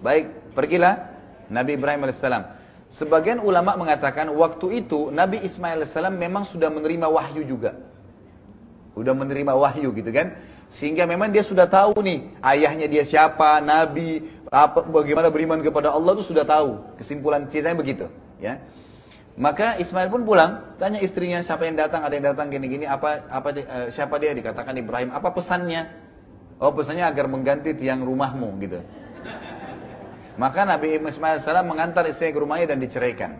Baik, pergilah Nabi Ibrahim alaihissalam. Sebagian ulama mengatakan waktu itu Nabi Ismail alaihissalam memang sudah menerima wahyu juga. Sudah menerima wahyu gitu kan. Sehingga memang dia sudah tahu nih ayahnya dia siapa, nabi, apa bagaimana beriman kepada Allah itu sudah tahu. Kesimpulan ceritanya begitu, ya. Maka Ismail pun pulang, tanya istrinya siapa yang datang, ada yang datang gini-gini, apa apa uh, siapa dia dikatakan Ibrahim, apa pesannya? Oh pesannya agar mengganti tiang rumahmu gitu. Maka Nabi Ismail salam mengantar istrinya ke rumahnya dan diceraikan.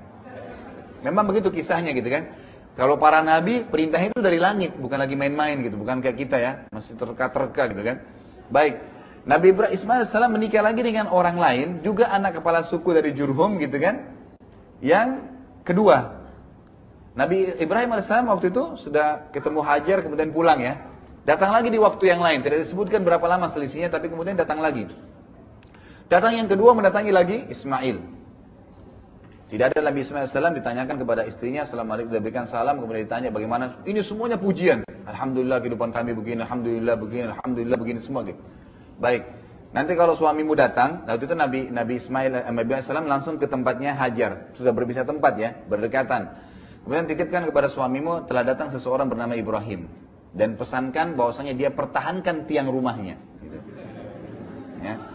Memang begitu kisahnya gitu kan. Kalau para nabi perintahnya itu dari langit, bukan lagi main-main gitu, bukan kayak kita ya, masih terka-terka gitu kan. Baik, Nabi Ismail salam menikah lagi dengan orang lain, juga anak kepala suku dari Jurhum gitu kan. Yang kedua, Nabi Ibrahim AS waktu itu sudah ketemu Hajar kemudian pulang ya. Datang lagi di waktu yang lain, tidak disebutkan berapa lama selisihnya, tapi kemudian datang lagi. Datang yang kedua mendatangi lagi Ismail. Tidak ada Nabi Ismail salam ditanyakan kepada istrinya Assalamualaikum diberikan salam kemudian ditanya bagaimana ini semuanya pujian. Alhamdulillah kehidupan kami begini, alhamdulillah begini, alhamdulillah begini semua gitu. Baik. Nanti kalau suamimu datang, waktu itu Nabi Nabi Ismail eh, Nabi Ismail langsung ke tempatnya Hajar, sudah berpisah tempat ya, berdekatan. Kemudian titipkan kepada suamimu telah datang seseorang bernama Ibrahim dan pesankan bahwasanya dia pertahankan tiang rumahnya. Gitu. Ya.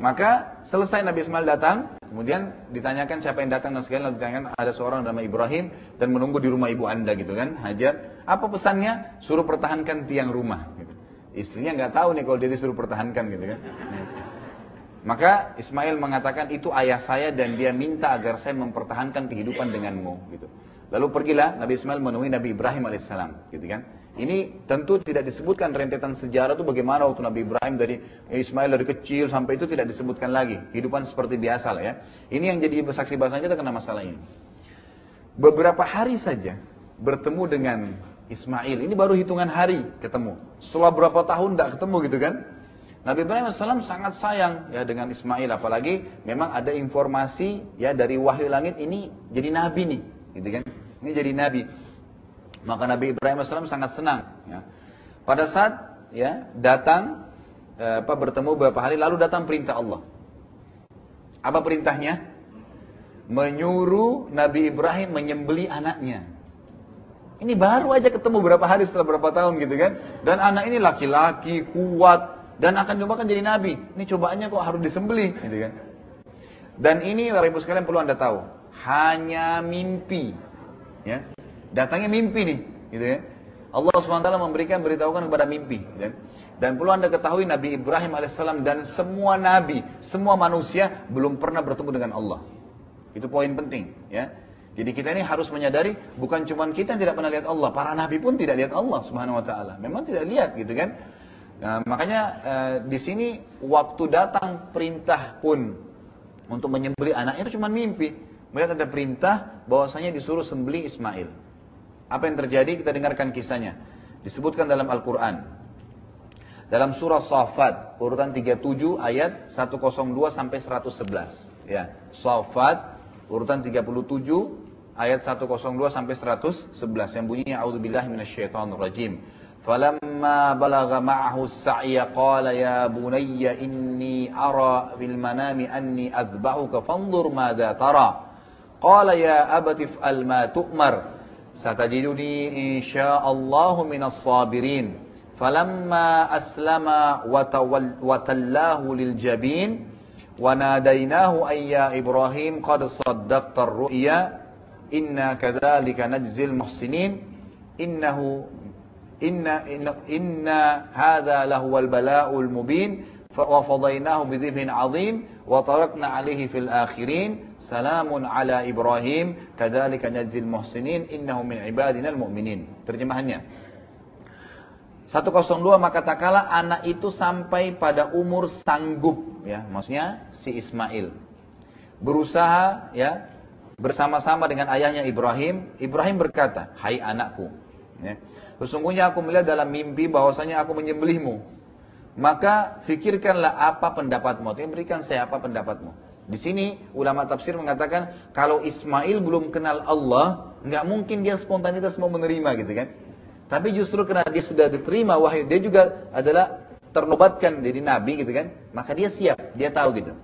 Maka selesai Nabi Ismail datang, kemudian ditanyakan siapa yang datang dan segala ditanyakan ada seorang nama Ibrahim dan menunggu di rumah ibu anda gitu kan, Hajar. Apa pesannya? Suruh pertahankan tiang rumah. Gitu. Istrinya nggak tahu nih kalau dia disuruh pertahankan gitu kan. Maka Ismail mengatakan itu ayah saya dan dia minta agar saya mempertahankan kehidupan denganmu gitu. Lalu pergilah Nabi Ismail menemui Nabi Ibrahim alaihissalam gitu kan. Ini tentu tidak disebutkan rentetan sejarah itu bagaimana waktu Nabi Ibrahim dari Ismail dari kecil sampai itu tidak disebutkan lagi. Kehidupan seperti biasa lah ya. Ini yang jadi saksi bahasanya kita kena masalah ini. Beberapa hari saja bertemu dengan Ismail. Ini baru hitungan hari ketemu. Setelah berapa tahun tidak ketemu gitu kan. Nabi Ibrahim AS sangat sayang ya dengan Ismail. Apalagi memang ada informasi ya dari wahyu langit ini jadi nabi nih. Gitu kan. Ini jadi nabi. Maka Nabi Ibrahim AS sangat senang. Ya. Pada saat ya datang eh, apa bertemu beberapa hari lalu datang perintah Allah. Apa perintahnya? Menyuruh Nabi Ibrahim menyembeli anaknya. Ini baru aja ketemu berapa hari setelah berapa tahun gitu kan. Dan anak ini laki-laki, kuat, dan akan coba jadi nabi. Ini cobaannya kok harus disembeli gitu kan. Dan ini Bapak Ibu sekalian perlu Anda tahu, hanya mimpi. Ya. Datangnya mimpi nih, gitu ya. Allah SWT memberikan beritahukan kepada mimpi. Ya. Dan perlu anda ketahui Nabi Ibrahim alaihissalam dan semua nabi, semua manusia belum pernah bertemu dengan Allah. Itu poin penting. ya. Jadi kita ini harus menyadari bukan cuma kita yang tidak pernah lihat Allah, para nabi pun tidak lihat Allah Subhanahu Wa Taala. Memang tidak lihat gitu kan. Nah, makanya eh, di sini waktu datang perintah pun untuk menyembeli anak itu cuma mimpi. Melihat ada perintah bahwasanya disuruh sembeli Ismail. Apa yang terjadi? Kita dengarkan kisahnya. Disebutkan dalam Al-Quran. Dalam surah Safat, urutan 37 ayat 102 sampai 111. Ya, Safat, urutan 37 ayat 102 sampai 111 yang bunyinya a'udzubillahi minasyaitonir rajim. فلما بلغ معه السعي قال يا بني إني أرى في المنام أني أذبحك فانظر ماذا ترى قال يا أبت افعل ما تؤمر ستجدني إن شاء الله من الصابرين. فلما أسلم وتلاه للجبين وناديناه أن يا إبراهيم قد صدقت الرؤيا إنا كذلك نجزي المحسنين. إنه إن, إن, إن هذا لهو البلاء المبين. وفضيناه بذبح عظيم وتركنا عليه في الآخرين. Salamun ala Ibrahim, kadzalika najzil muhsinin, innahu min ibadina mu'minin. Terjemahannya. 102 maka tak kala anak itu sampai pada umur sanggup ya maksudnya si Ismail. Berusaha ya bersama-sama dengan ayahnya Ibrahim. Ibrahim berkata hai anakku ya sesungguhnya aku melihat dalam mimpi bahwasanya aku menyembelihmu. Maka fikirkanlah apa pendapatmu. Berikan saya apa pendapatmu di sini ulama tafsir mengatakan kalau Ismail belum kenal Allah, nggak mungkin dia spontanitas mau menerima gitu kan. Tapi justru karena dia sudah diterima wahyu, dia juga adalah ternobatkan jadi nabi gitu kan. Maka dia siap, dia tahu gitu.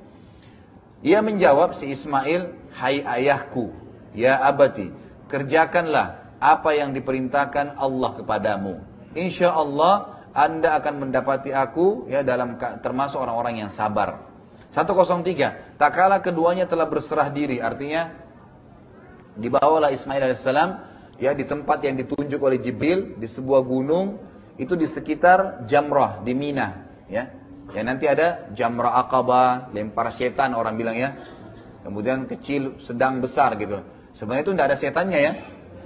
Ia menjawab si Ismail, "Hai ayahku, ya abati, kerjakanlah apa yang diperintahkan Allah kepadamu. Insya Allah Anda akan mendapati aku ya dalam termasuk orang-orang yang sabar." 103. Tak kala keduanya telah berserah diri, artinya dibawalah Ismail alaihissalam ya di tempat yang ditunjuk oleh Jibril di sebuah gunung itu di sekitar Jamrah di Mina ya Ya nanti ada jamrah akabah, lempar setan orang bilang ya. Kemudian kecil, sedang, besar gitu. Sebenarnya itu tidak ada setannya ya.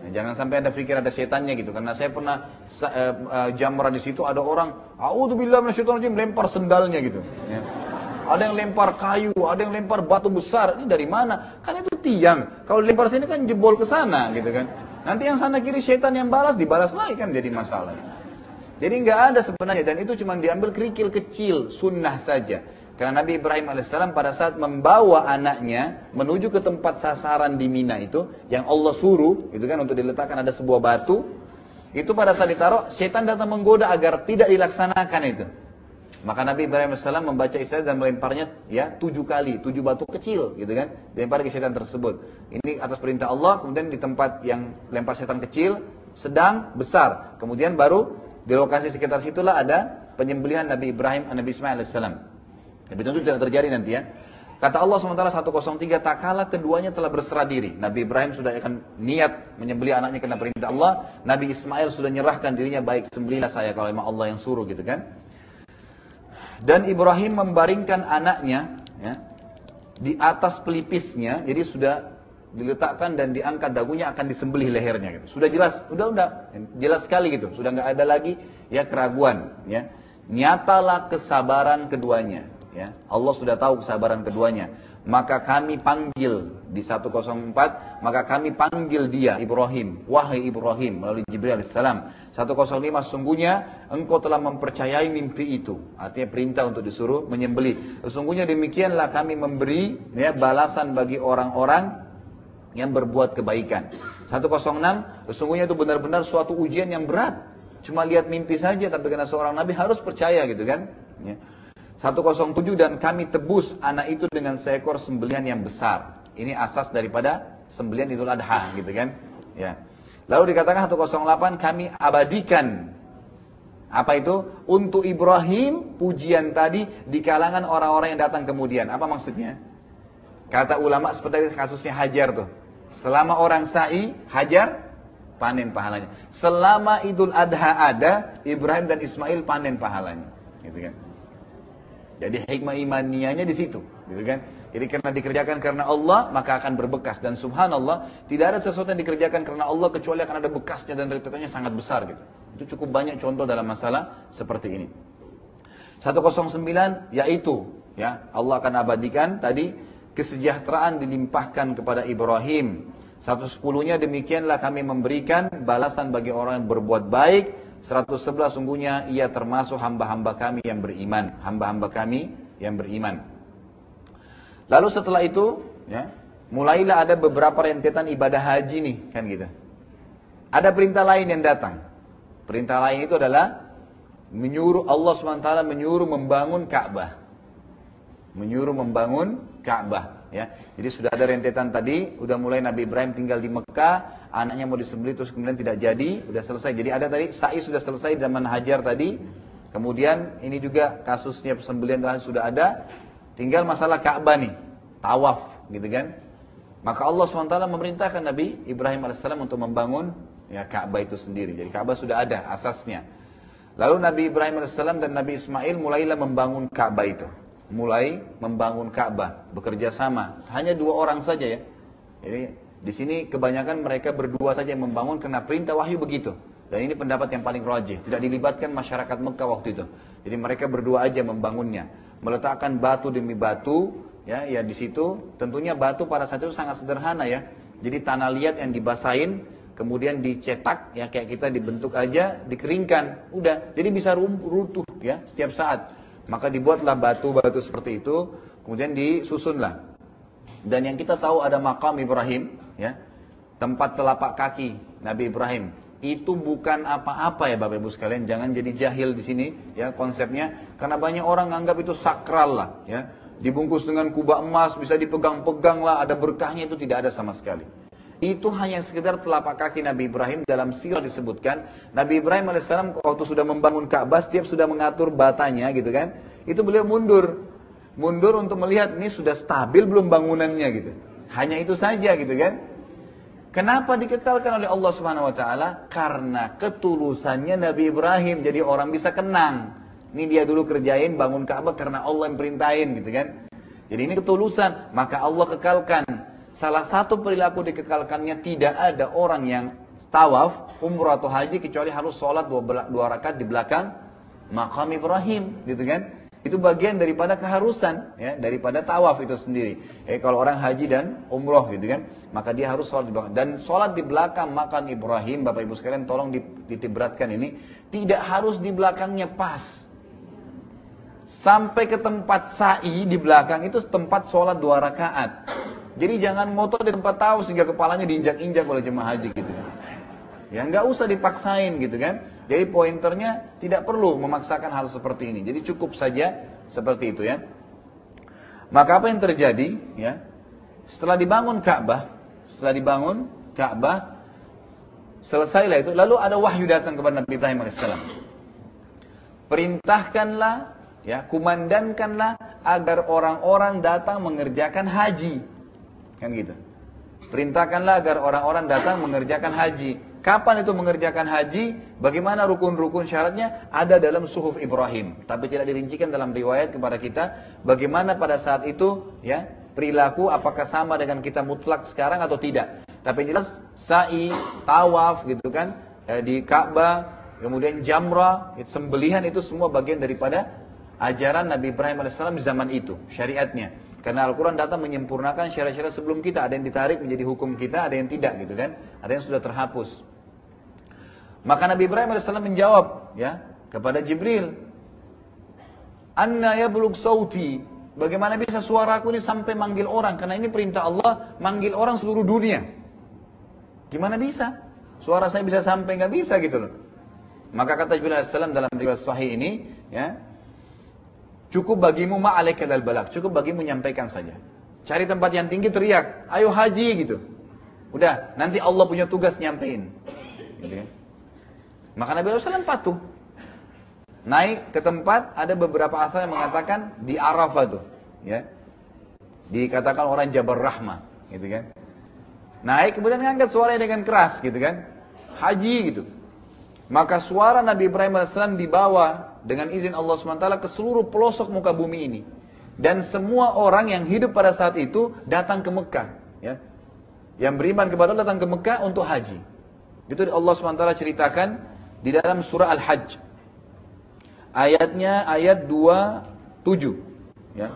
Jangan sampai ada pikir ada setannya gitu. Karena saya pernah uh, uh, jamrah di situ ada orang, A'udzubillah minasyaitonirrajim lempar sendalnya gitu. Ya. Ada yang lempar kayu, ada yang lempar batu besar. Ini dari mana? Kan itu tiang. Kalau lempar sini kan jebol ke sana gitu kan. Nanti yang sana kiri setan yang balas dibalas lagi kan jadi masalah. Jadi nggak ada sebenarnya dan itu cuma diambil kerikil kecil sunnah saja. Karena Nabi Ibrahim alaihissalam pada saat membawa anaknya menuju ke tempat sasaran di Mina itu yang Allah suruh, itu kan untuk diletakkan ada sebuah batu, itu pada saat ditaruh setan datang menggoda agar tidak dilaksanakan itu. Maka Nabi Ibrahim AS membaca Israel dan melemparnya ya tujuh kali, tujuh batu kecil gitu kan, dilempar ke setan tersebut. Ini atas perintah Allah, kemudian di tempat yang lempar setan kecil, sedang, besar. Kemudian baru di lokasi sekitar situlah ada penyembelihan Nabi Ibrahim dan Nabi Ismail AS. Tapi tentu tidak terjadi nanti ya. Kata Allah SWT 103, tak kala keduanya telah berserah diri. Nabi Ibrahim sudah akan niat menyembelih anaknya karena perintah Allah. Nabi Ismail sudah nyerahkan dirinya, baik sembelihlah saya kalau memang Allah yang suruh gitu kan. Dan Ibrahim membaringkan anaknya ya, di atas pelipisnya, jadi sudah diletakkan dan diangkat dagunya akan disembelih lehernya gitu. Sudah jelas, udah udah jelas sekali gitu. Sudah nggak ada lagi ya keraguan ya. Nyatalah kesabaran keduanya ya. Allah sudah tahu kesabaran keduanya. Maka kami panggil di 104, maka kami panggil dia Ibrahim, wahai Ibrahim melalui Jibril alaihissalam. 105 sungguhnya engkau telah mempercayai mimpi itu. Artinya perintah untuk disuruh menyembelih. Sesungguhnya demikianlah kami memberi ya balasan bagi orang-orang yang berbuat kebaikan. 106, sesungguhnya itu benar-benar suatu ujian yang berat. Cuma lihat mimpi saja, tapi karena seorang nabi harus percaya gitu kan. Ya. 107 dan kami tebus anak itu dengan seekor sembelihan yang besar. Ini asas daripada sembelihan Idul Adha gitu kan. Ya. Lalu dikatakan 108 kami abadikan apa itu? Untuk Ibrahim pujian tadi di kalangan orang-orang yang datang kemudian. Apa maksudnya? Kata ulama seperti kasusnya Hajar tuh. Selama orang sa'i, hajar, panen pahalanya. Selama Idul Adha ada, Ibrahim dan Ismail panen pahalanya. Gitu kan. Jadi hikmah imanianya di situ, gitu kan? Jadi karena dikerjakan karena Allah, maka akan berbekas dan subhanallah, tidak ada sesuatu yang dikerjakan karena Allah kecuali akan ada bekasnya dan rentetannya sangat besar gitu. Itu cukup banyak contoh dalam masalah seperti ini. 109 yaitu ya Allah akan abadikan tadi kesejahteraan dilimpahkan kepada Ibrahim. Satu sepuluhnya demikianlah kami memberikan balasan bagi orang yang berbuat baik. 111 sungguhnya ia termasuk hamba-hamba kami yang beriman. Hamba-hamba kami yang beriman. Lalu setelah itu, ya, mulailah ada beberapa rentetan ibadah haji nih, kan gitu. Ada perintah lain yang datang. Perintah lain itu adalah menyuruh Allah SWT menyuruh membangun Ka'bah. Menyuruh membangun Ka'bah ya. Jadi sudah ada rentetan tadi, udah mulai Nabi Ibrahim tinggal di Mekah, anaknya mau disembelih terus kemudian tidak jadi, udah selesai. Jadi ada tadi sa'i sudah selesai zaman Hajar tadi. Kemudian ini juga kasusnya persembelian sudah ada. Tinggal masalah Ka'bah nih, tawaf gitu kan. Maka Allah SWT memerintahkan Nabi Ibrahim AS untuk membangun ya Ka'bah itu sendiri. Jadi Ka'bah sudah ada asasnya. Lalu Nabi Ibrahim AS dan Nabi Ismail mulailah membangun Ka'bah itu mulai membangun Ka'bah, bekerja sama. Hanya dua orang saja ya. Jadi di sini kebanyakan mereka berdua saja yang membangun karena perintah wahyu begitu. Dan ini pendapat yang paling rajih. Tidak dilibatkan masyarakat Mekah waktu itu. Jadi mereka berdua aja membangunnya. Meletakkan batu demi batu, ya, ya di situ. Tentunya batu pada saat itu sangat sederhana ya. Jadi tanah liat yang dibasahin, kemudian dicetak, ya kayak kita dibentuk aja, dikeringkan, udah. Jadi bisa runtuh ya setiap saat. Maka dibuatlah batu-batu seperti itu, kemudian disusunlah. Dan yang kita tahu ada makam Ibrahim, ya, tempat telapak kaki Nabi Ibrahim. Itu bukan apa-apa ya Bapak Ibu sekalian, jangan jadi jahil di sini ya konsepnya, karena banyak orang anggap itu sakral lah, ya. dibungkus dengan kubah emas, bisa dipegang-pegang lah, ada berkahnya itu tidak ada sama sekali. Itu hanya sekedar telapak kaki Nabi Ibrahim dalam sirah disebutkan. Nabi Ibrahim AS waktu sudah membangun Ka'bah, setiap sudah mengatur batanya gitu kan. Itu beliau mundur. Mundur untuk melihat ini sudah stabil belum bangunannya gitu. Hanya itu saja gitu kan. Kenapa dikekalkan oleh Allah Subhanahu wa taala? Karena ketulusannya Nabi Ibrahim. Jadi orang bisa kenang. Ini dia dulu kerjain bangun Ka'bah karena Allah yang perintahin gitu kan. Jadi ini ketulusan, maka Allah kekalkan Salah satu perilaku dikekalkannya tidak ada orang yang tawaf, umrah atau haji kecuali harus sholat dua, dua rakaat di belakang makam Ibrahim, gitu kan? Itu bagian daripada keharusan, ya, daripada tawaf itu sendiri. Eh, kalau orang haji dan umroh, gitu kan, maka dia harus sholat di belakang. Dan sholat di belakang makam Ibrahim, bapak ibu sekalian, tolong ditibratkan ini, tidak harus di belakangnya pas. Sampai ke tempat sa'i di belakang itu tempat sholat dua rakaat. Jadi jangan motor di tempat tahu sehingga kepalanya diinjak-injak oleh jemaah haji gitu kan. Ya nggak usah dipaksain gitu kan. Jadi pointernya tidak perlu memaksakan hal seperti ini. Jadi cukup saja seperti itu ya. Maka apa yang terjadi ya? Setelah dibangun Ka'bah, setelah dibangun Ka'bah, selesailah itu, lalu ada wahyu datang kepada Nabi Ibrahim alaihissalam. Perintahkanlah, ya, kumandankanlah agar orang-orang datang mengerjakan haji. Kan gitu. Perintahkanlah agar orang-orang datang mengerjakan haji. Kapan itu mengerjakan haji? Bagaimana rukun-rukun syaratnya? Ada dalam suhuf Ibrahim. Tapi tidak dirincikan dalam riwayat kepada kita. Bagaimana pada saat itu ya perilaku apakah sama dengan kita mutlak sekarang atau tidak. Tapi jelas sa'i, tawaf gitu kan. Eh, di Ka'bah, kemudian jamrah, sembelihan itu semua bagian daripada ajaran Nabi Ibrahim di zaman itu. Syariatnya. Karena Al-Quran datang menyempurnakan syarat-syarat sebelum kita. Ada yang ditarik menjadi hukum kita, ada yang tidak gitu kan. Ada yang sudah terhapus. Maka Nabi Ibrahim AS menjawab ya kepada Jibril. Anna ya beluk sauti. Bagaimana bisa suaraku ini sampai manggil orang? Karena ini perintah Allah manggil orang seluruh dunia. Gimana bisa? Suara saya bisa sampai nggak bisa gitu loh. Maka kata Jibril AS dalam riwayat sahih ini, ya, Cukup bagimu ma'alaika dal balak. Cukup bagimu menyampaikan saja. Cari tempat yang tinggi teriak. Ayo haji gitu. Udah. Nanti Allah punya tugas nyampein. Gitu ya. Maka Nabi SAW patuh. Naik ke tempat. Ada beberapa asal yang mengatakan di Arafah tuh. Ya. Dikatakan orang Jabar Rahmah. Gitu kan. Naik kemudian ngangkat suaranya dengan keras gitu kan. Haji gitu. Maka suara Nabi Ibrahim AS dibawa dengan izin Allah SWT ke seluruh pelosok muka bumi ini. Dan semua orang yang hidup pada saat itu datang ke Mekah. Ya. Yang beriman kepada Allah datang ke Mekah untuk haji. Itu Allah SWT ceritakan di dalam surah Al-Hajj. Ayatnya ayat 27. Ya.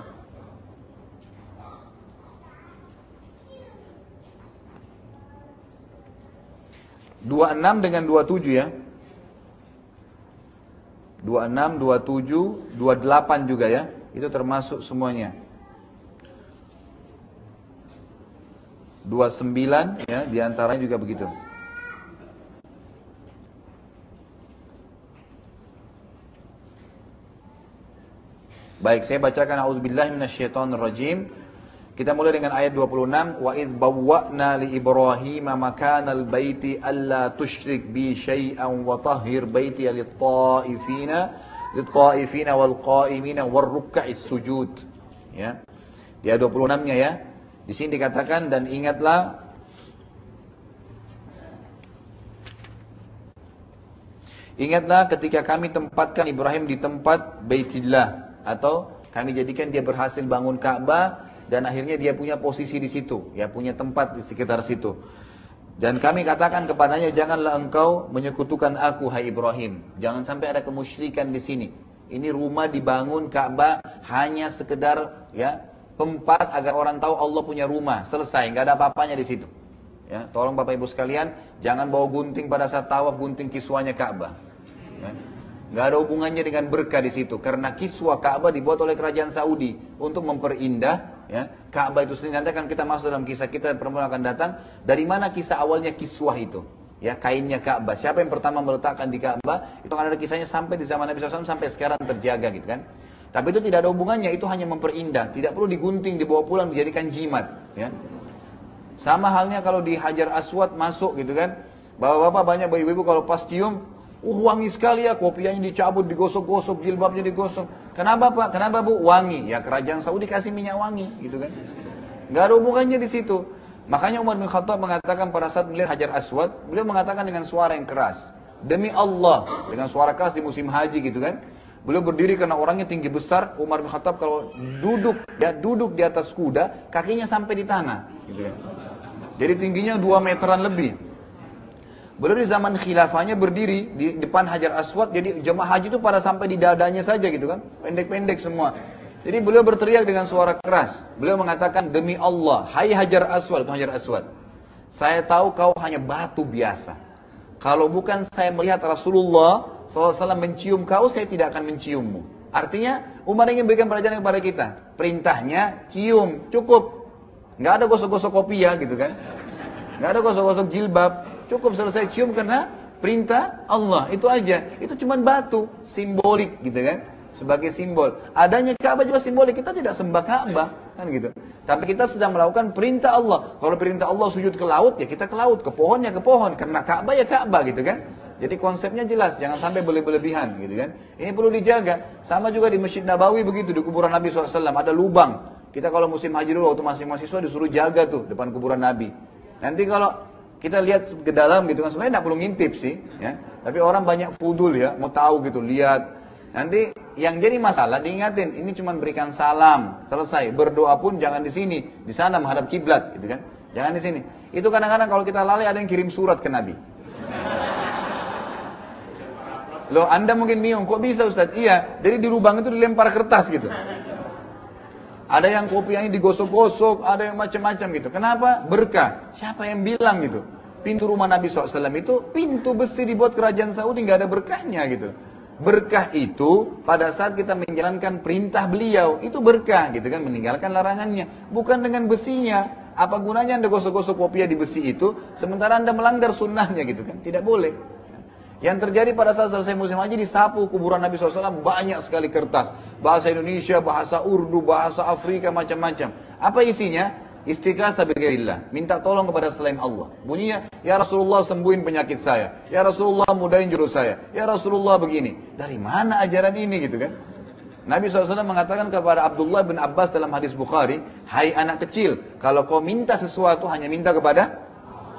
Dua enam dengan dua tujuh ya. 26, 27, 28 juga ya. Itu termasuk semuanya. 29 ya, di antaranya juga begitu. Baik, saya bacakan auzubillahi minasyaitonirrajim. Kita mulai dengan ayat 26, wa id bawwa'na li Ibrahim makanal baiti alla tusyrik bi syai'an wa tahhir baiti lit-ta'ifina lit-ta'ifina wal qa'imina war ruk'is sujud. Ya. Di ayat 26-nya ya. Di sini dikatakan dan ingatlah Ingatlah ketika kami tempatkan Ibrahim di tempat Baitillah atau kami jadikan dia berhasil bangun Ka'bah dan akhirnya dia punya posisi di situ, ya punya tempat di sekitar situ. Dan kami katakan kepadanya, janganlah engkau menyekutukan aku, hai Ibrahim. Jangan sampai ada kemusyrikan di sini. Ini rumah dibangun Ka'bah hanya sekedar ya tempat agar orang tahu Allah punya rumah. Selesai, nggak ada apa-apanya di situ. Ya, tolong Bapak Ibu sekalian, jangan bawa gunting pada saat tawaf gunting kiswanya Ka'bah. Ya. Gak ada hubungannya dengan berkah di situ. Karena kiswah Ka'bah dibuat oleh kerajaan Saudi untuk memperindah ya Ka'bah itu sendiri. Nanti akan kita masuk dalam kisah kita perempuan akan datang. Dari mana kisah awalnya kiswah itu? Ya kainnya Ka'bah. Siapa yang pertama meletakkan di Ka'bah? Itu akan ada kisahnya sampai di zaman Nabi SAW sampai sekarang terjaga gitu kan. Tapi itu tidak ada hubungannya, itu hanya memperindah. Tidak perlu digunting, dibawa pulang, dijadikan jimat. Ya. Sama halnya kalau di Hajar Aswad masuk gitu kan. Bapak-bapak banyak ibu-ibu kalau pas cium, uh wangi sekali ya, kopiahnya dicabut, digosok-gosok, jilbabnya digosok. Kenapa Pak? Kenapa Bu? Wangi. Ya kerajaan Saudi kasih minyak wangi gitu kan. Gak ada hubungannya di situ. Makanya Umar bin Khattab mengatakan pada saat melihat Hajar Aswad, beliau mengatakan dengan suara yang keras. Demi Allah, dengan suara keras di musim haji gitu kan. Beliau berdiri karena orangnya tinggi besar. Umar bin Khattab kalau duduk, dia duduk di atas kuda, kakinya sampai di tanah. Gitu ya. Jadi tingginya 2 meteran lebih. Beliau di zaman khilafahnya berdiri di depan Hajar Aswad, jadi jemaah haji itu pada sampai di dadanya saja gitu kan, pendek-pendek semua. Jadi beliau berteriak dengan suara keras. Beliau mengatakan, demi Allah, hai Hajar Aswad, Hajar Aswad. Saya tahu kau hanya batu biasa. Kalau bukan saya melihat Rasulullah SAW mencium kau, saya tidak akan menciummu. Artinya, Umar ingin berikan pelajaran kepada kita. Perintahnya, cium, cukup. Nggak ada gosok-gosok kopi ya, gitu kan. Nggak ada gosok-gosok jilbab. Cukup selesai cium karena perintah Allah. Itu aja. Itu cuma batu, simbolik gitu kan. Sebagai simbol. Adanya Ka'bah juga simbolik. Kita tidak sembah Ka'bah. Kan gitu. Tapi kita sedang melakukan perintah Allah. Kalau perintah Allah sujud ke laut, ya kita ke laut. Ke pohon ya ke pohon. Karena Ka'bah ya Ka'bah gitu kan. Jadi konsepnya jelas, jangan sampai berlebihan gitu kan. Ini perlu dijaga. Sama juga di Masjid Nabawi begitu, di kuburan Nabi SAW. Ada lubang. Kita kalau musim haji dulu waktu masih mahasiswa disuruh jaga tuh depan kuburan Nabi. Nanti kalau kita lihat ke dalam gitu kan, sebenarnya tidak perlu ngintip sih. ya. Tapi orang banyak fudul ya, mau tahu gitu, lihat. Nanti yang jadi masalah diingatin, ini cuma berikan salam, selesai. Berdoa pun jangan di sini, di sana menghadap kiblat gitu kan. Jangan di sini. Itu kadang-kadang kalau kita lalai ada yang kirim surat ke Nabi. Loh, Anda mungkin bingung, kok bisa Ustaz? Iya, jadi di lubang itu dilempar kertas gitu. Ada yang kopiahnya digosok-gosok, ada yang macam-macam gitu. Kenapa? Berkah. Siapa yang bilang gitu? Pintu rumah Nabi SAW itu pintu besi dibuat kerajaan Saudi nggak ada berkahnya gitu. Berkah itu pada saat kita menjalankan perintah beliau itu berkah gitu kan meninggalkan larangannya bukan dengan besinya apa gunanya anda gosok-gosok kopiah di besi itu sementara anda melanggar sunnahnya gitu kan tidak boleh yang terjadi pada saat selesai musim haji disapu kuburan Nabi SAW banyak sekali kertas. Bahasa Indonesia, bahasa Urdu, bahasa Afrika, macam-macam. Apa isinya? Istighasa bighairillah. Minta tolong kepada selain Allah. Bunyinya, Ya Rasulullah sembuhin penyakit saya. Ya Rasulullah mudahin jurus saya. Ya Rasulullah begini. Dari mana ajaran ini gitu kan? Nabi SAW mengatakan kepada Abdullah bin Abbas dalam hadis Bukhari, Hai anak kecil, kalau kau minta sesuatu hanya minta kepada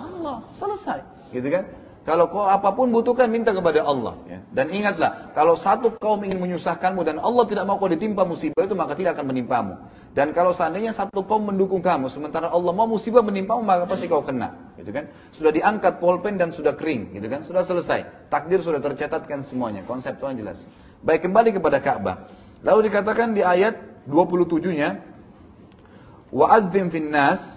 Allah. Selesai. Gitu kan? Kalau kau apa pun butuhkan minta kepada Allah. Ya. Dan ingatlah, kalau satu kaum ingin menyusahkanmu dan Allah tidak mau kau ditimpa musibah itu maka tidak akan menimpamu. Dan kalau seandainya satu kaum mendukung kamu, sementara Allah mau musibah menimpamu maka pasti kau kena. Gitu kan? Sudah diangkat polpen dan sudah kering, gitu kan? Sudah selesai. Takdir sudah tercatatkan semuanya. Konsep Tuhan jelas. Baik kembali kepada Ka'bah. Lalu dikatakan di ayat 27-nya, wa'adzim finnas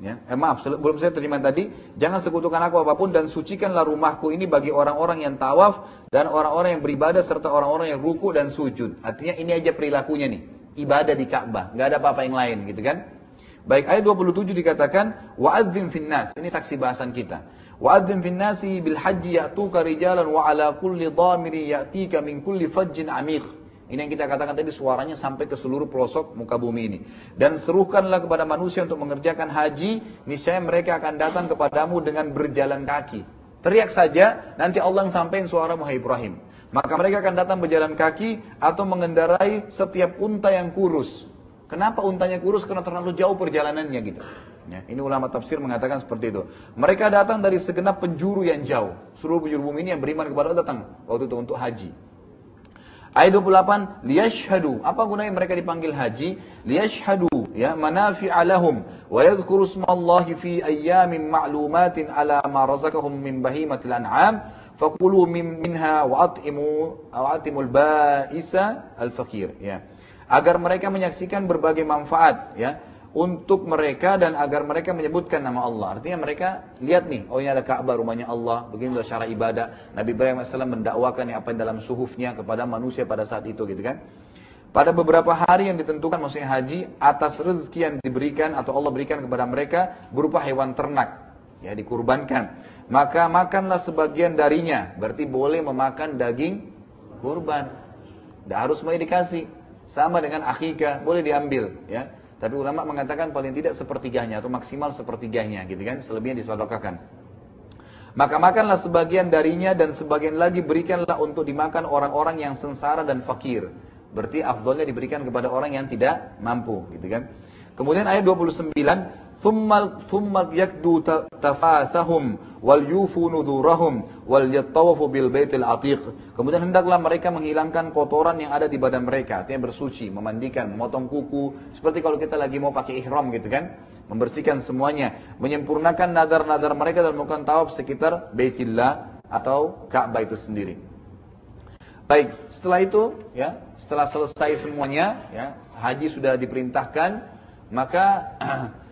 Ya, eh, maaf, belum saya terima tadi. Jangan sekutukan aku apa pun dan sucikanlah rumahku ini bagi orang-orang yang tawaf dan orang-orang yang beribadah serta orang-orang yang ruku dan sujud. Artinya ini aja perilakunya nih, ibadah di Ka'bah, nggak ada apa-apa yang lain, gitu kan? Baik ayat 27 dikatakan wa'adzim finnas. Ini saksi bahasan kita. Wa'adzim finnasi bil haji ya'tuka rijalan wa ala kulli dhamiri ya'tika min kulli fajjin amiq. Ini yang kita katakan tadi suaranya sampai ke seluruh pelosok muka bumi ini. Dan serukanlah kepada manusia untuk mengerjakan haji, niscaya mereka akan datang kepadamu dengan berjalan kaki. Teriak saja, nanti Allah yang sampaikan suara Muhammad Ibrahim. Maka mereka akan datang berjalan kaki atau mengendarai setiap unta yang kurus. Kenapa untanya kurus? Karena terlalu jauh perjalanannya gitu. Ya, ini ulama tafsir mengatakan seperti itu. Mereka datang dari segenap penjuru yang jauh. Seluruh penjuru bumi ini yang beriman kepada Allah datang waktu itu untuk haji. Ayat 28, liyashhadu. Apa gunanya mereka dipanggil haji? Liyashhadu ya manafi'a lahum wa yadhkuru smallahi fi ayyamin ma'lumatin ala ma razaqahum min bahimatil an'am faqulu min minha wa at'imu wa atimul ba'isa al-fakir ya. Agar mereka menyaksikan berbagai manfaat ya untuk mereka dan agar mereka menyebutkan nama Allah. Artinya mereka lihat nih, oh ini ada Ka'bah rumahnya Allah, begini loh cara ibadah. Nabi Ibrahim AS mendakwakan apa yang dalam suhufnya kepada manusia pada saat itu gitu kan. Pada beberapa hari yang ditentukan maksudnya haji atas rezeki yang diberikan atau Allah berikan kepada mereka berupa hewan ternak ya dikurbankan. Maka makanlah sebagian darinya, berarti boleh memakan daging kurban. Tidak harus mau dikasih. Sama dengan akikah, boleh diambil. ya. Tapi ulama mengatakan paling tidak sepertiganya atau maksimal sepertiganya gitu kan. Selebihnya disodokakan. Maka makanlah sebagian darinya dan sebagian lagi berikanlah untuk dimakan orang-orang yang sengsara dan fakir. Berarti afdolnya diberikan kepada orang yang tidak mampu, gitu kan? Kemudian ayat 29, "Tsummal tsummal yakdu tafasahum wal yufu nudurahum wal yattawafu bil baitil atiq." Kemudian hendaklah mereka menghilangkan kotoran yang ada di badan mereka, artinya bersuci, memandikan, memotong kuku, seperti kalau kita lagi mau pakai ihram gitu kan? Membersihkan semuanya, menyempurnakan nadar-nadar mereka dan melakukan tawaf sekitar Baitillah atau Ka'bah itu sendiri. Baik, setelah itu ya, setelah selesai semuanya, ya, haji sudah diperintahkan, maka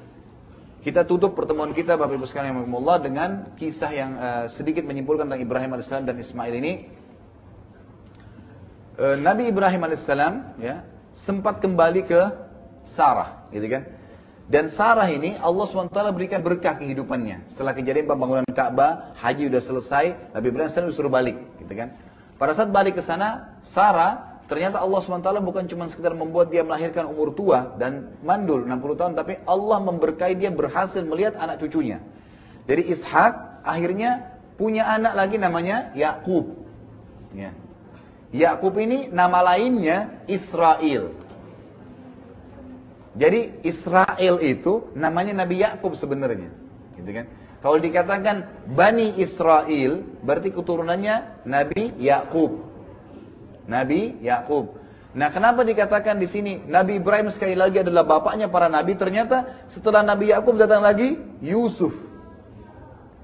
kita tutup pertemuan kita Bapak Ibu sekalian Allah dengan kisah yang uh, sedikit menyimpulkan tentang Ibrahim alaihissalam dan Ismail ini. Uh, Nabi Ibrahim alaihissalam ya sempat kembali ke Sarah, gitu kan? Dan Sarah ini Allah SWT berikan berkah kehidupannya. Setelah kejadian pembangunan Ka'bah, haji sudah selesai, Nabi Ibrahim alaihissalam disuruh balik, gitu kan? Pada saat balik ke sana, Sarah ternyata Allah SWT bukan cuma sekedar membuat dia melahirkan umur tua dan mandul 60 tahun, tapi Allah memberkahi dia berhasil melihat anak cucunya. Dari Ishak akhirnya punya anak lagi namanya Yakub. Ya. Yakub ini nama lainnya Israel. Jadi Israel itu namanya Nabi Yakub sebenarnya, gitu kan? Kalau dikatakan Bani Israel, berarti keturunannya Nabi Yakub. Nabi Yakub. Nah, kenapa dikatakan di sini Nabi Ibrahim sekali lagi adalah bapaknya para nabi? Ternyata setelah Nabi Yakub datang lagi Yusuf.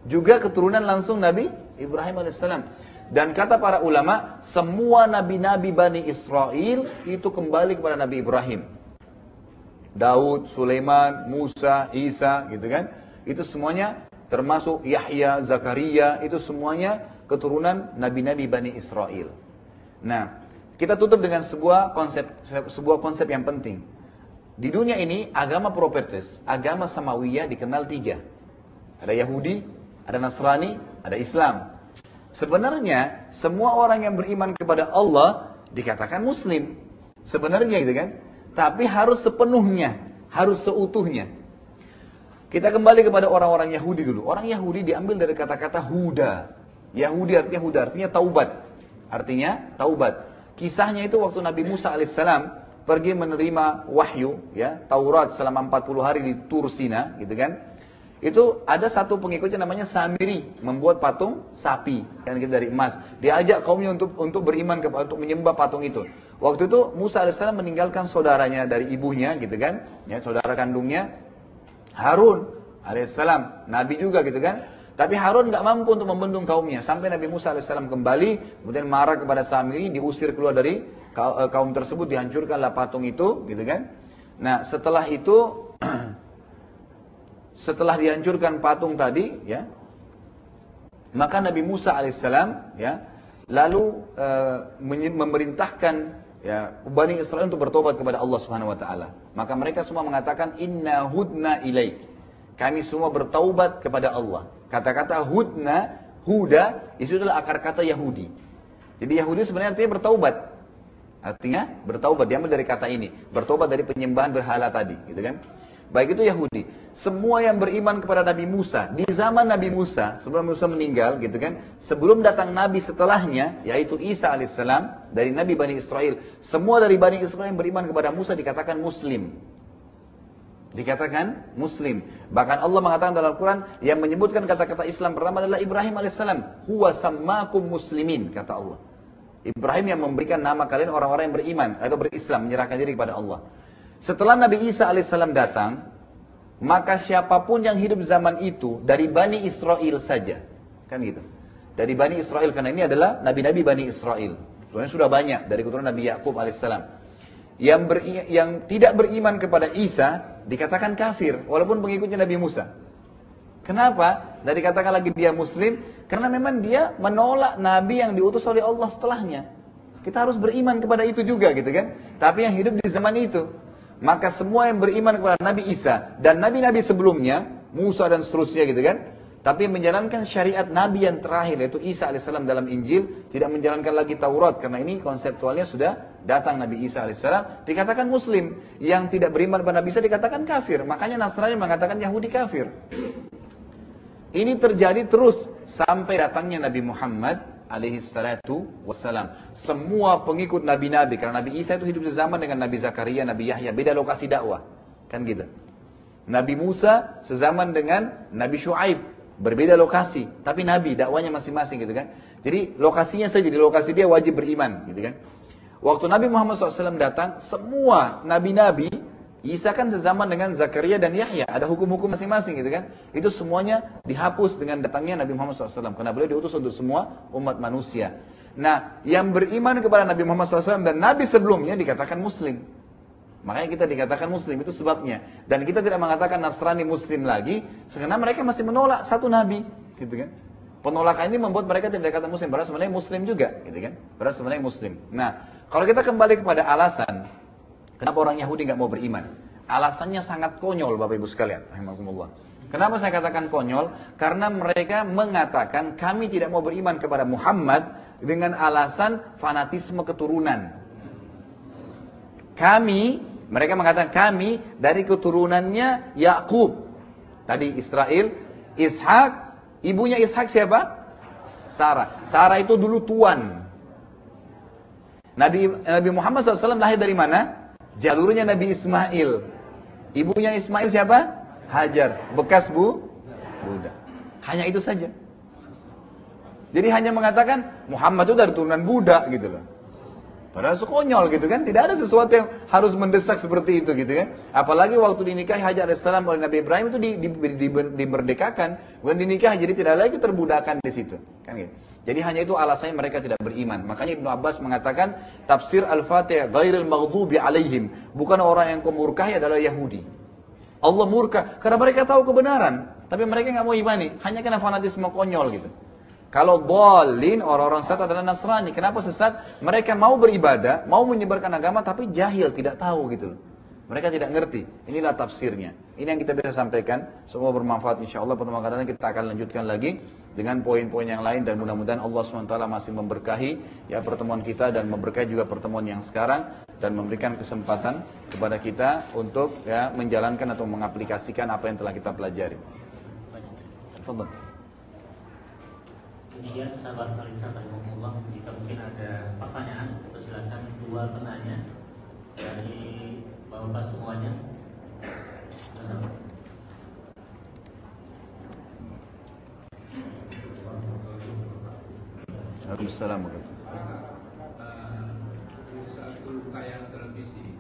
Juga keturunan langsung Nabi Ibrahim alaihissalam. Dan kata para ulama, semua nabi-nabi Bani Israel itu kembali kepada Nabi Ibrahim. Daud, Sulaiman, Musa, Isa, gitu kan? Itu semuanya termasuk Yahya, Zakaria, itu semuanya keturunan nabi-nabi Bani Israel. Nah, kita tutup dengan sebuah konsep sebuah konsep yang penting. Di dunia ini agama propertes, agama Samawiyah dikenal tiga. Ada Yahudi, ada Nasrani, ada Islam. Sebenarnya semua orang yang beriman kepada Allah dikatakan Muslim. Sebenarnya gitu kan. Tapi harus sepenuhnya, harus seutuhnya. Kita kembali kepada orang-orang Yahudi dulu. Orang Yahudi diambil dari kata-kata Huda. Yahudi artinya Huda, artinya taubat. Artinya taubat. Kisahnya itu waktu Nabi Musa alaihissalam pergi menerima wahyu, ya Taurat selama 40 hari di Tursina, gitu kan? Itu ada satu pengikutnya namanya Samiri, membuat patung sapi, kan gitu dari emas. Diajak kaumnya untuk untuk beriman ke, untuk menyembah patung itu. Waktu itu Musa alaihissalam meninggalkan saudaranya dari ibunya, gitu kan? Ya, saudara kandungnya Harun alaihissalam, Nabi juga gitu kan. Tapi Harun nggak mampu untuk membendung kaumnya. Sampai Nabi Musa alaihissalam kembali, kemudian marah kepada Samiri, diusir keluar dari eh, kaum tersebut, dihancurkanlah patung itu, gitu kan. Nah setelah itu, setelah dihancurkan patung tadi, ya, maka Nabi Musa alaihissalam, ya, lalu e, memerintahkan ya Bani Israel untuk bertobat kepada Allah Subhanahu wa taala. Maka mereka semua mengatakan inna hudna ilaik. Kami semua bertaubat kepada Allah. Kata-kata hudna, huda itu adalah akar kata Yahudi. Jadi Yahudi sebenarnya artinya bertaubat. Artinya bertaubat diambil dari kata ini, bertobat dari penyembahan berhala tadi, gitu kan? Baik itu Yahudi. Semua yang beriman kepada Nabi Musa di zaman Nabi Musa sebelum Musa meninggal, gitu kan? Sebelum datang Nabi setelahnya, yaitu Isa alaihissalam dari Nabi Bani Israel. Semua dari Bani Israel yang beriman kepada Musa dikatakan Muslim. Dikatakan Muslim. Bahkan Allah mengatakan dalam Al-Quran yang menyebutkan kata-kata Islam pertama adalah Ibrahim alaihissalam. Huwa sammakum muslimin kata Allah. Ibrahim yang memberikan nama kalian orang-orang yang beriman atau berislam menyerahkan diri kepada Allah. Setelah Nabi Isa alaihissalam datang, maka siapa pun yang hidup zaman itu dari Bani Israel saja. Kan gitu. Dari Bani Israel, karena ini adalah Nabi-Nabi Bani Israel. Sebenarnya sudah banyak dari keturunan Nabi Yakub alaihissalam. Yang, ber, yang tidak beriman kepada Isa dikatakan kafir, walaupun pengikutnya Nabi Musa. Kenapa? Dari katakan lagi dia muslim, karena memang dia menolak Nabi yang diutus oleh Allah setelahnya. Kita harus beriman kepada itu juga gitu kan. Tapi yang hidup di zaman itu. Maka semua yang beriman kepada Nabi Isa dan nabi-nabi sebelumnya, Musa dan seterusnya gitu kan, Tapi menjalankan syariat Nabi yang terakhir yaitu Isa alaihissalam dalam Injil tidak menjalankan lagi Taurat karena ini konseptualnya sudah datang Nabi Isa alaihissalam dikatakan Muslim yang tidak beriman pada Nabi Isa dikatakan kafir makanya Nasrani mengatakan Yahudi kafir. Ini terjadi terus sampai datangnya Nabi Muhammad alaihi salatu wassalam. Semua pengikut nabi-nabi karena Nabi Isa itu hidup di zaman dengan Nabi Zakaria, Nabi Yahya, beda lokasi dakwah. Kan gitu. Nabi Musa sezaman dengan Nabi Shu'aib, Berbeda lokasi, tapi Nabi dakwanya masing-masing gitu kan. Jadi lokasinya saja di lokasi dia wajib beriman gitu kan. Waktu Nabi Muhammad SAW datang, semua nabi-nabi, Isa kan sezaman dengan Zakaria dan Yahya, ada hukum-hukum masing-masing gitu kan. Itu semuanya dihapus dengan datangnya Nabi Muhammad SAW, karena beliau diutus untuk semua umat manusia. Nah, yang beriman kepada Nabi Muhammad SAW dan Nabi sebelumnya dikatakan Muslim. Makanya kita dikatakan muslim itu sebabnya. Dan kita tidak mengatakan Nasrani muslim lagi karena mereka masih menolak satu nabi, gitu kan? Penolakan ini membuat mereka tidak dikatakan muslim, padahal sebenarnya muslim juga, gitu kan? Padahal sebenarnya muslim. Nah, kalau kita kembali kepada alasan kenapa orang Yahudi nggak mau beriman, alasannya sangat konyol, Bapak Ibu sekalian, rahimahumullah. Kenapa saya katakan konyol? Karena mereka mengatakan kami tidak mau beriman kepada Muhammad dengan alasan fanatisme keturunan. Kami mereka mengatakan kami dari keturunannya Yakub. Tadi Israel, Ishak, ibunya Ishak siapa? Sarah. Sarah itu dulu tuan. Nabi Nabi Muhammad SAW lahir dari mana? Jalurnya Nabi Ismail. Ibunya Ismail siapa? Hajar. Bekas bu Buddha. Hanya itu saja. Jadi hanya mengatakan Muhammad itu dari turunan Buddha gitu loh. Padahal sekonyol gitu kan, tidak ada sesuatu yang harus mendesak seperti itu gitu kan. Apalagi waktu dinikahi Hajar alaihissalam oleh Nabi Ibrahim itu di, di, di, di, dimerdekakan, dinikahi, jadi tidak lagi terbudakan di situ. Kan gitu. Jadi hanya itu alasannya mereka tidak beriman. Makanya Ibnu Abbas mengatakan tafsir Al-Fatihah ghairil maghdubi alaihim, bukan orang yang kemurkai adalah Yahudi. Allah murka karena mereka tahu kebenaran, tapi mereka nggak mau imani, hanya karena fanatisme konyol gitu. Kalau dolin orang-orang sesat adalah Nasrani. Kenapa sesat? Mereka mau beribadah, mau menyebarkan agama tapi jahil, tidak tahu gitu. Mereka tidak ngerti. Inilah tafsirnya. Ini yang kita bisa sampaikan. Semua bermanfaat insya Allah. Pertemuan kadang kita akan lanjutkan lagi dengan poin-poin yang lain dan mudah-mudahan Allah SWT masih memberkahi ya pertemuan kita dan memberkahi juga pertemuan yang sekarang dan memberikan kesempatan kepada kita untuk ya menjalankan atau mengaplikasikan apa yang telah kita pelajari. Tafadhol. Kemudian sahabat Alisa Rahimahullah Jika mungkin ada pertanyaan Persilakan dua penanya Dari bapak semuanya. Assalamualaikum. Di satu tayang televisi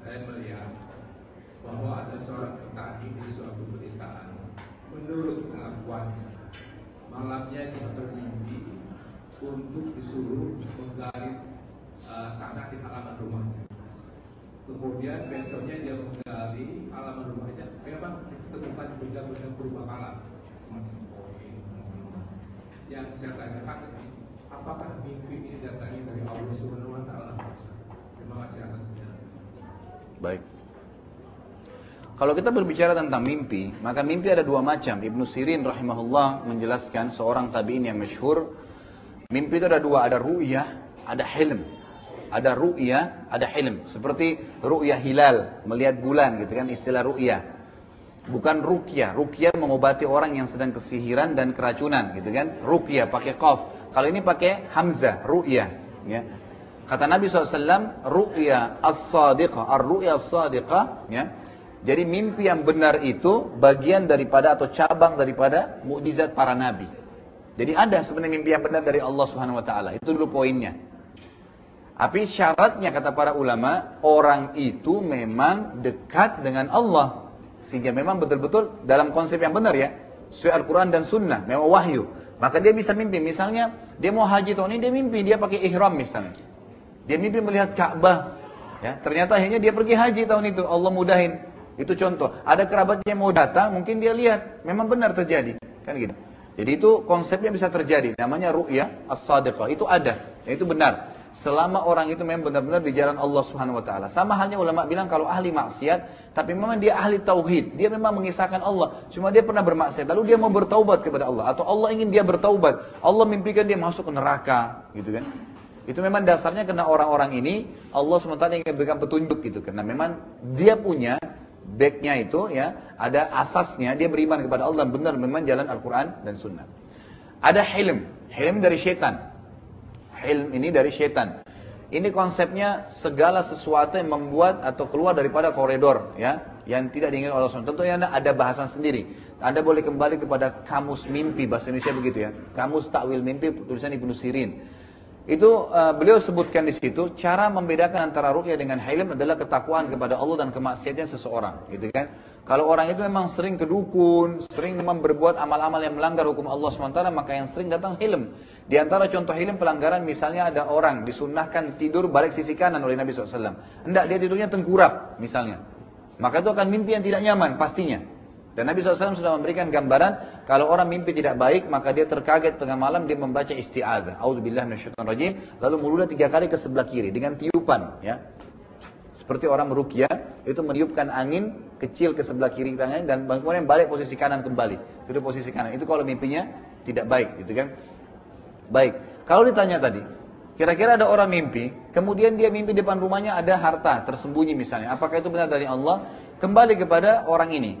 Saya melihat bahwa ada seorang petani di suatu pedesaan. Menurut pengakuannya malamnya dia bermimpi untuk disuruh menggali uh, tanah di halaman rumahnya. Kemudian besoknya dia menggali halaman rumahnya, memang ditemukan benda-benda berubah kala. Yang saya tanyakan apakah mimpi ini datangnya dari Allah Subhanahu Wa Taala? Terima kasih atas Baik. Kalau kita berbicara tentang mimpi, maka mimpi ada dua macam. Ibnu Sirin rahimahullah menjelaskan seorang tabi'in yang masyhur, mimpi itu ada dua, ada ru'yah, ada hilm. Ada ru'yah, ada hilm. Seperti ru'yah hilal, melihat bulan gitu kan istilah ru'yah. Bukan rukyah. Rukyah mengobati orang yang sedang kesihiran dan keracunan gitu kan. Rukyah pakai qaf. Kalau ini pakai hamzah, ru'yah ya. Kata Nabi SAW, ru'ya as-sadiqah, ar-ru'ya as-sadiqah, ya, jadi mimpi yang benar itu bagian daripada atau cabang daripada mukjizat para nabi. Jadi ada sebenarnya mimpi yang benar dari Allah Subhanahu wa taala. Itu dulu poinnya. Tapi syaratnya kata para ulama, orang itu memang dekat dengan Allah. Sehingga memang betul-betul dalam konsep yang benar ya. Sesuai Al-Quran dan Sunnah, memang wahyu. Maka dia bisa mimpi. Misalnya, dia mau haji tahun ini, dia mimpi. Dia pakai ihram misalnya. Dia mimpi melihat Ka'bah. Ya, ternyata akhirnya dia pergi haji tahun itu. Allah mudahin. Itu contoh. Ada kerabatnya yang mau datang, mungkin dia lihat, memang benar terjadi. Kan gitu. Jadi itu konsepnya bisa terjadi. Namanya ru'ya as-sadiqah. Itu ada. Itu benar. selama orang itu memang benar-benar di jalan Allah Subhanahu wa taala. Sama halnya ulama bilang kalau ahli maksiat, tapi memang dia ahli tauhid, dia memang mengisahkan Allah, cuma dia pernah bermaksiat, lalu dia mau bertaubat kepada Allah atau Allah ingin dia bertaubat, Allah mimpikan dia masuk ke neraka, gitu kan. Itu memang dasarnya karena orang-orang ini Allah SWT ingin berikan petunjuk gitu karena memang dia punya backnya itu ya ada asasnya dia beriman kepada Allah dan benar memang jalan Al-Quran dan Sunnah. Ada hilm, hilm dari syaitan. Hilm ini dari syaitan. Ini konsepnya segala sesuatu yang membuat atau keluar daripada koridor ya, yang tidak diinginkan oleh Allah. Tentunya anda ada bahasan sendiri. Anda boleh kembali kepada kamus mimpi bahasa Indonesia begitu ya. Kamus takwil mimpi tulisan Ibnu Sirin. Itu uh, beliau sebutkan di situ cara membedakan antara rukyah dengan hilm adalah ketakwaan kepada Allah dan kemaksiatan seseorang, gitu kan? Kalau orang itu memang sering kedukun, sering memang berbuat amal-amal yang melanggar hukum Allah SWT, maka yang sering datang hilm. Di antara contoh hilm pelanggaran misalnya ada orang disunnahkan tidur balik sisi kanan oleh Nabi SAW. Hendak dia tidurnya tengkurap misalnya. Maka itu akan mimpi yang tidak nyaman pastinya. Dan Nabi SAW sudah memberikan gambaran kalau orang mimpi tidak baik maka dia terkaget tengah malam dia membaca isti'adzah. Auzubillah rajim. Lalu mulutnya tiga kali ke sebelah kiri dengan tiupan. ya Seperti orang merukyah itu meniupkan angin kecil ke sebelah kiri tangannya dan kemudian balik posisi kanan kembali. Itu posisi kanan. Itu kalau mimpinya tidak baik gitu kan. Baik. Kalau ditanya tadi, Kira-kira ada orang mimpi, kemudian dia mimpi depan rumahnya ada harta tersembunyi misalnya. Apakah itu benar dari Allah? Kembali kepada orang ini.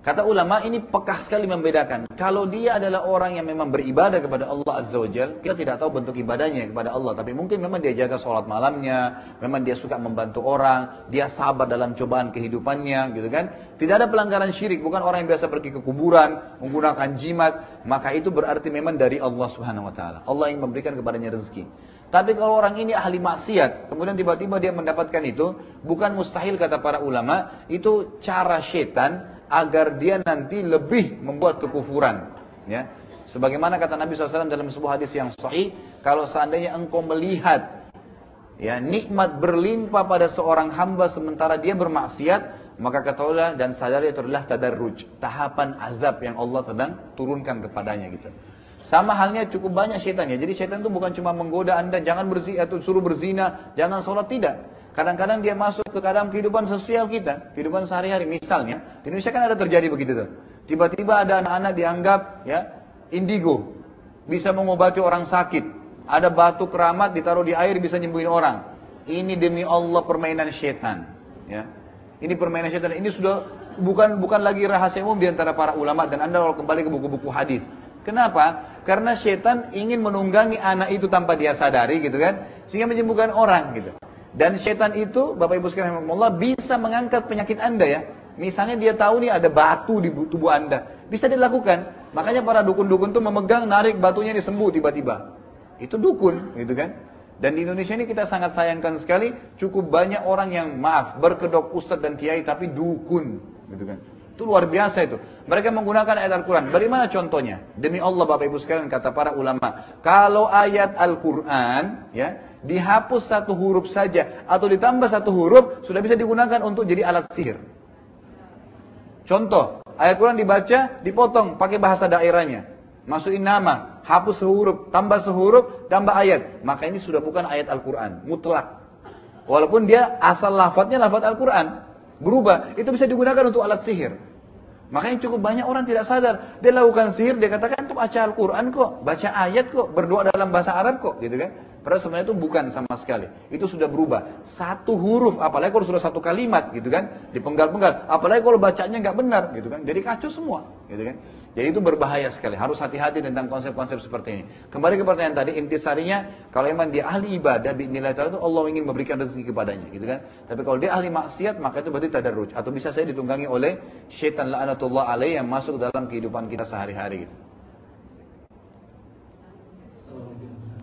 Kata ulama ini pekah sekali membedakan. Kalau dia adalah orang yang memang beribadah kepada Allah Azza wa Jal, kita tidak tahu bentuk ibadahnya kepada Allah. Tapi mungkin memang dia jaga sholat malamnya, memang dia suka membantu orang, dia sabar dalam cobaan kehidupannya, gitu kan. Tidak ada pelanggaran syirik, bukan orang yang biasa pergi ke kuburan, menggunakan jimat. Maka itu berarti memang dari Allah Subhanahu Wa Taala. Allah yang memberikan kepadanya rezeki. Tapi kalau orang ini ahli maksiat, kemudian tiba-tiba dia mendapatkan itu, bukan mustahil kata para ulama, itu cara setan agar dia nanti lebih membuat kekufuran. Ya. Sebagaimana kata Nabi SAW dalam sebuah hadis yang sahih, kalau seandainya engkau melihat ya nikmat berlimpah pada seorang hamba sementara dia bermaksiat, maka ketahuilah dan sadari itu adalah tadarruj, tahapan azab yang Allah sedang turunkan kepadanya gitu. Sama halnya cukup banyak syaitan ya. Jadi syaitan itu bukan cuma menggoda anda, jangan berzina atau suruh berzina, jangan sholat tidak. Kadang-kadang dia masuk ke dalam kehidupan sosial kita, kehidupan sehari-hari. Misalnya, di Indonesia kan ada terjadi begitu tuh. Tiba-tiba ada anak-anak dianggap ya indigo, bisa mengobati orang sakit. Ada batu keramat ditaruh di air bisa nyembuhin orang. Ini demi Allah permainan setan. Ya. Ini permainan setan. Ini sudah bukan bukan lagi rahasia umum di antara para ulama dan Anda kalau kembali ke buku-buku hadis. Kenapa? Karena setan ingin menunggangi anak itu tanpa dia sadari gitu kan, sehingga menyembuhkan orang gitu. Dan setan itu, Bapak Ibu sekalian Allah bisa mengangkat penyakit Anda ya. Misalnya dia tahu nih ada batu di tubuh Anda. Bisa dilakukan. Makanya para dukun-dukun tuh memegang, narik batunya disembuh tiba-tiba. Itu dukun, gitu kan. Dan di Indonesia ini kita sangat sayangkan sekali, cukup banyak orang yang maaf, berkedok ustadz dan kiai tapi dukun, gitu kan. Itu luar biasa itu. Mereka menggunakan ayat Al-Quran. Bagaimana contohnya? Demi Allah Bapak Ibu sekalian kata para ulama. Kalau ayat Al-Quran ya dihapus satu huruf saja atau ditambah satu huruf sudah bisa digunakan untuk jadi alat sihir. Contoh, ayat Quran dibaca, dipotong pakai bahasa daerahnya. Masukin nama, hapus sehuruf, tambah sehuruf, tambah ayat. Maka ini sudah bukan ayat Al-Quran, mutlak. Walaupun dia asal lafadznya lafadz Al-Quran berubah, itu bisa digunakan untuk alat sihir. Makanya cukup banyak orang tidak sadar. Dia lakukan sihir, dia katakan itu baca Al-Quran kok, baca ayat kok, berdoa dalam bahasa Arab kok, gitu kan. Padahal sebenarnya itu bukan sama sekali. Itu sudah berubah. Satu huruf, apalagi kalau sudah satu kalimat, gitu kan. Dipenggal-penggal. Apalagi kalau bacanya nggak benar, gitu kan. Jadi kacau semua, gitu kan. Jadi itu berbahaya sekali. Harus hati-hati tentang konsep-konsep seperti ini. Kembali ke pertanyaan tadi, intisarinya kalau memang dia ahli ibadah, nilai itu Allah ingin memberikan rezeki kepadanya, gitu kan. Tapi kalau dia ahli maksiat, maka itu berarti tadarruj. Atau bisa saya ditunggangi oleh syaitan la'anatullah alaih yang masuk dalam kehidupan kita sehari-hari. Gitu. Waalaikumsalam. Lihat dari pelajaran tadi bisa bagaimana Hajar, Ismail dan Ibrahim. Begitu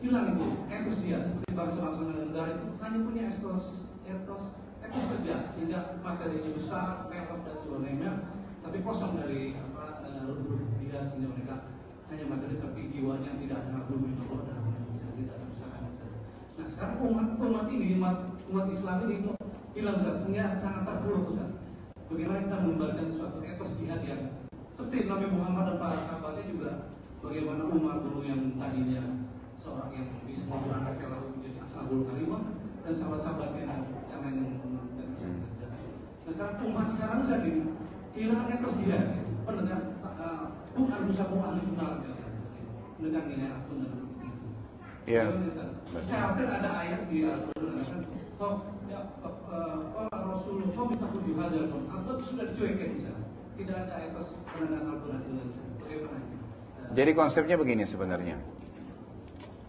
hilang itu etos dia seperti bangsa-bangsa negara itu hanya punya etos etos etos kerja sehingga materinya besar, mewah dan sebagainya, tapi kosong dari apa uh, dia sehingga mereka hanya materi tapi jiwanya tidak ada itu Allah dan tidak ada Nah sekarang umat umat ini umat, umat Islam ini itu hilang sehingga sangat terpuruk Ustaz. Bagaimana kita mengembalikan suatu etos jihad yang seperti Nabi Muhammad dan para sahabatnya juga bagaimana Umar dulu yang tadinya seorang yang bisa anak lalu menjadi ashabul kalimah dan sahabat-sahabatnya yang yang Nah sekarang umat sekarang jadi hilang etos jihad pendengar bukan bisa ahli benar pendengar ini benar Iya. Saya hampir ada ayat di Al-Quran Oh, ya, uh, Rasulullah, kau minta jihad Atau sudah dicuekin di sana tidak ada etos penanganan Al-Quran. Jadi konsepnya begini sebenarnya.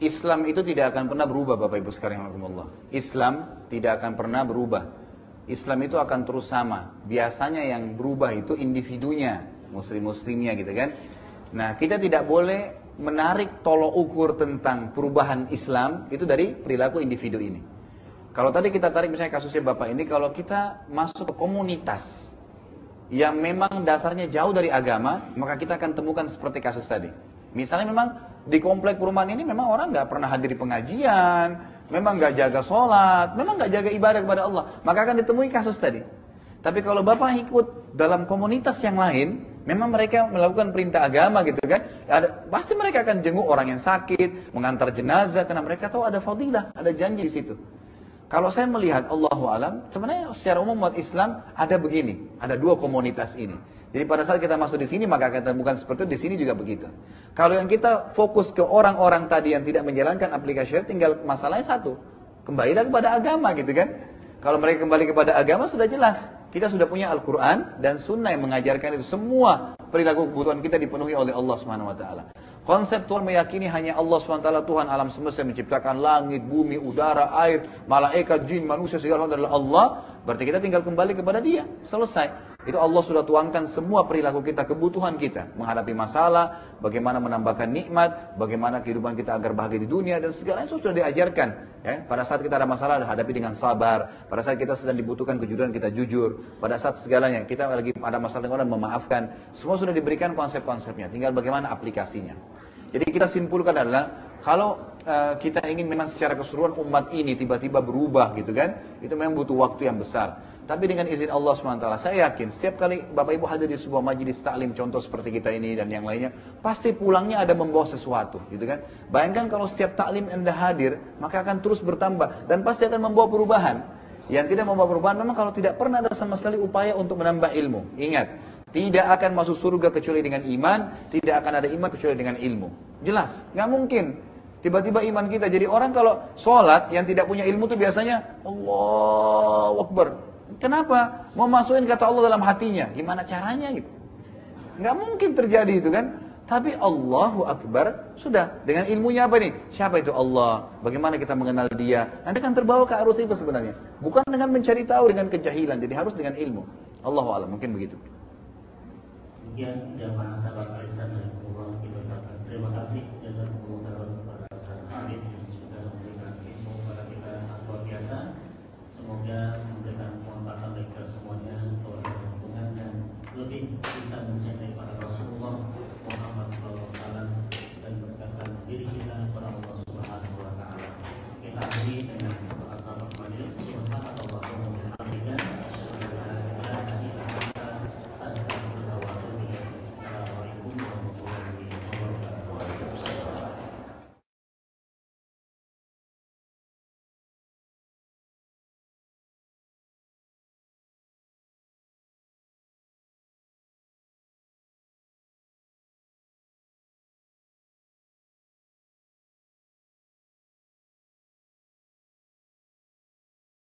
Islam itu tidak akan pernah berubah Bapak Ibu sekalian Allah. Islam tidak akan pernah berubah. Islam itu akan terus sama. Biasanya yang berubah itu individunya, muslim-muslimnya gitu kan. Nah, kita tidak boleh menarik tolok ukur tentang perubahan Islam itu dari perilaku individu ini. Kalau tadi kita tarik misalnya kasusnya Bapak ini, kalau kita masuk ke komunitas, yang memang dasarnya jauh dari agama, maka kita akan temukan seperti kasus tadi. Misalnya memang di komplek perumahan ini memang orang nggak pernah hadir pengajian, memang nggak jaga sholat, memang nggak jaga ibadah kepada Allah, maka akan ditemui kasus tadi. Tapi kalau bapak ikut dalam komunitas yang lain, memang mereka melakukan perintah agama gitu kan, ada, pasti mereka akan jenguk orang yang sakit, mengantar jenazah, karena mereka tahu ada fadilah, ada janji di situ. Kalau saya melihat Allah alam, sebenarnya secara umum umat Islam ada begini, ada dua komunitas ini. Jadi pada saat kita masuk di sini maka kita bukan seperti itu, di sini juga begitu. Kalau yang kita fokus ke orang-orang tadi yang tidak menjalankan aplikasi syariat, tinggal masalahnya satu, kembalilah kepada agama gitu kan. Kalau mereka kembali kepada agama sudah jelas, kita sudah punya Al-Quran dan Sunnah yang mengajarkan itu semua perilaku kebutuhan kita dipenuhi oleh Allah Subhanahu Wa Taala. Konseptual meyakini hanya Allah SWT Tuhan alam semesta menciptakan langit, bumi, udara, air, malaikat, jin, manusia segala adalah Allah. Berarti kita tinggal kembali kepada dia. Selesai. Itu Allah sudah tuangkan semua perilaku kita, kebutuhan kita. Menghadapi masalah, bagaimana menambahkan nikmat, bagaimana kehidupan kita agar bahagia di dunia, dan segalanya itu sudah diajarkan. Ya, pada saat kita ada masalah, hadapi dengan sabar. Pada saat kita sedang dibutuhkan kejujuran, kita jujur. Pada saat segalanya, kita lagi ada masalah dengan orang, memaafkan. Semua sudah diberikan konsep-konsepnya. Tinggal bagaimana aplikasinya. Jadi kita simpulkan adalah kalau uh, kita ingin memang secara keseluruhan umat ini tiba-tiba berubah gitu kan, itu memang butuh waktu yang besar. Tapi dengan izin Allah SWT, saya yakin setiap kali Bapak Ibu hadir di sebuah majelis taklim contoh seperti kita ini dan yang lainnya, pasti pulangnya ada membawa sesuatu, gitu kan? Bayangkan kalau setiap taklim Anda hadir, maka akan terus bertambah dan pasti akan membawa perubahan. Yang tidak membawa perubahan memang kalau tidak pernah ada sama sekali upaya untuk menambah ilmu. Ingat, tidak akan masuk surga kecuali dengan iman, tidak akan ada iman kecuali dengan ilmu. Jelas, nggak mungkin. Tiba-tiba iman kita jadi orang kalau sholat yang tidak punya ilmu itu biasanya Allah Akbar. Kenapa? Mau masukin kata Allah dalam hatinya. Gimana caranya gitu? Nggak mungkin terjadi itu kan? Tapi Allahu Akbar sudah dengan ilmunya apa nih? Siapa itu Allah? Bagaimana kita mengenal dia? Nanti kan terbawa ke arus itu sebenarnya. Bukan dengan mencari tahu dengan kejahilan. Jadi harus dengan ilmu. Allahu a'lam. Mungkin begitu. Sahabat